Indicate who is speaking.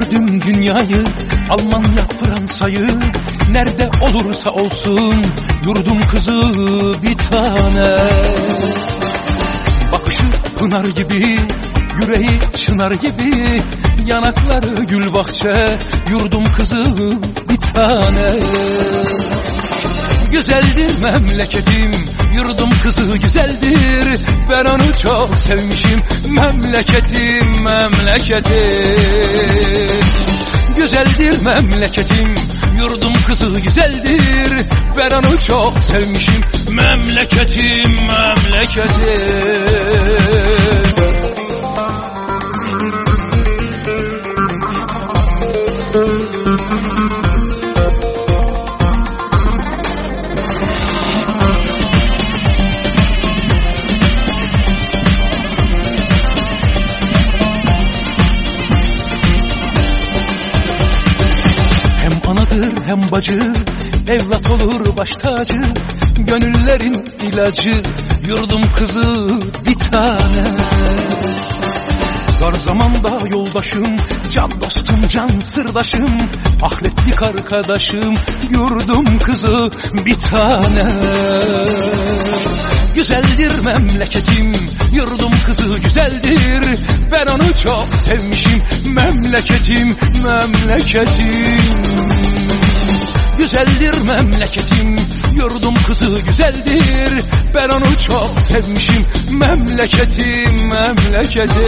Speaker 1: dünyayı Almanya Fransa'yı. Nerede olursa olsun Yurdum kızı bir tane. Bakışı pınar gibi Yüreği çınar gibi. Yanakları gül bahçe Yurdum kızı bir tane. Güzeldir memleketim Yurdum kızı güzeldir Ben onu çok sevmişim. Memleketim memleketim. Güzeldir memleketim. Yurdum kızı güzeldir. Ben onu çok sevmişim. Memleketim memleketim. Hem hem bacı Evlat olur baş tacı Gönüllerin ilacı Yurdum kızı bir tane. Dar zamanda yoldaşım Can dostum can sırdaşım Ahretlik arkadaşım Yurdum kızı bir tane. Güzeldir memleketim Yurdum kızı güzeldir Ben onu çok sevmişim Memleketim memleketim Güzeldir memleketim. Yurdum kızı güzeldir. Ben onu çok sevmişim. Memleketim memleketim